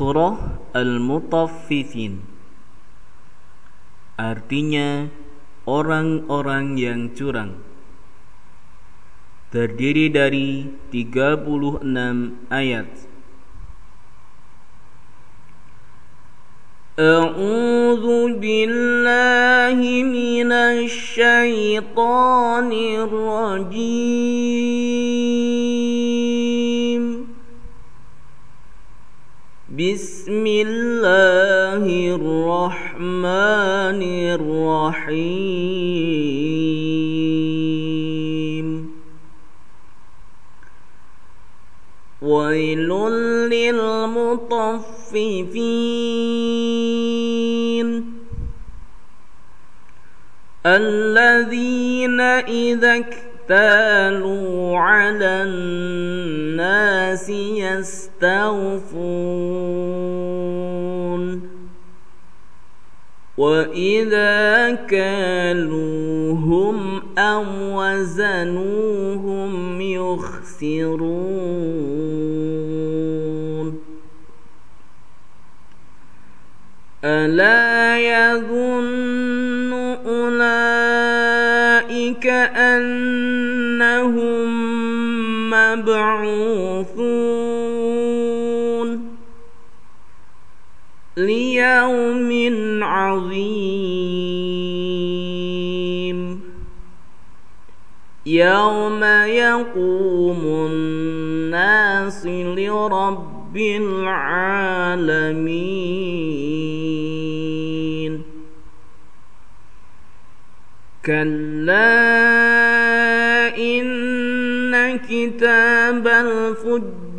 Surah Al-Mutaffifin Artinya orang-orang yang curang Terdiri dari 36 ayat أعوذ بالله من الشيطان الرجيم بسم الله الرحمن الرحيم. ويل للمطففين الذين إذا اكتالوا على الناس يستوفون وإذا كالوهم أو وزنوهم يخسرون ألا يظن أولئك أنهم ليوم عظيم. يوم يقوم الناس لرب العالمين. كلا إن كتاب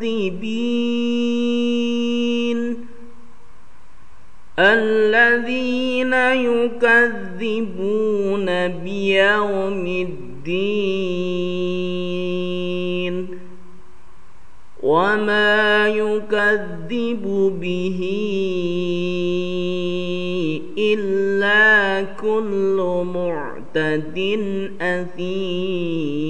للمكذبين الذين يكذبون بيوم الدين وما يكذب به إلا كل معتد أثيم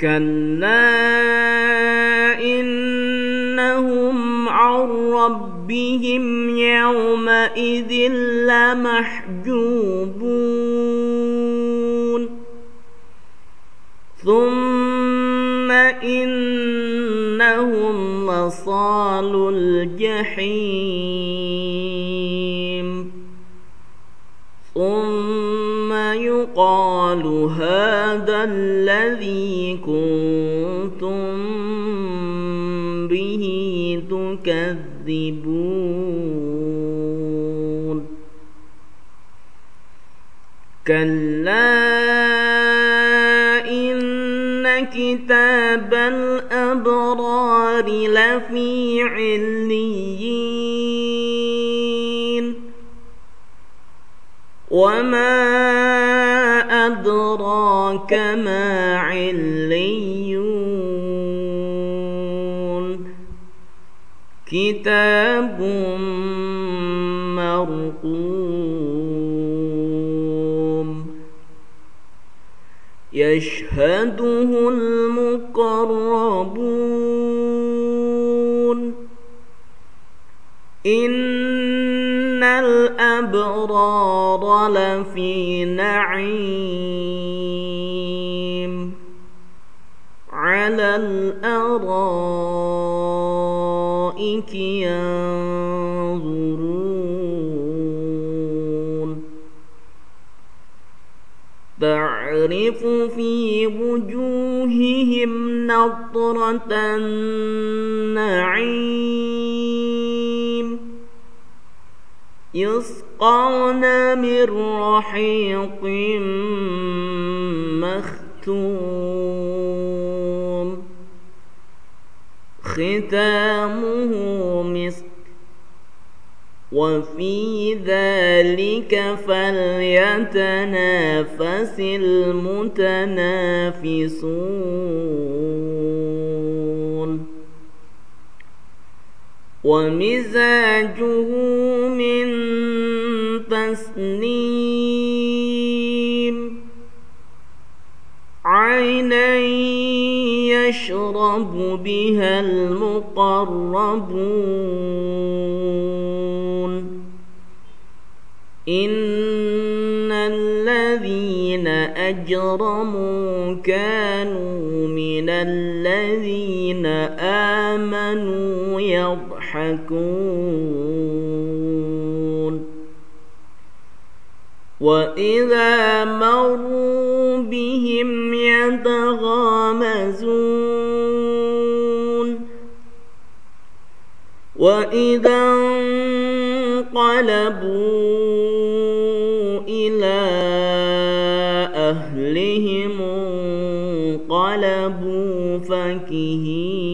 كلا إنهم عن ربهم يومئذ لمحجوبون ثم إنهم لصال الجحيم يقال هذا الذي كنتم به تكذبون. كلا إن كتاب الأبرار لفي عليين أدراك ما عليون كتاب مرقوم يشهده المقربون إن الأبرار لفي نعيم الأرائك ينظرون. تعرف في وجوههم نظرة النعيم. يسقون من رحيق مختوم. ختامه مسك. وفي ذلك فليتنافس المتنافسون. ومزاجه من تسنيم. عينا يشرب بها المقربون إن الذين أجرموا كانوا من الذين آمنوا يضحكون وإذا مروا بهم يتغامزون وإذا انقلبوا إلى أهلهم انقلبوا فكهين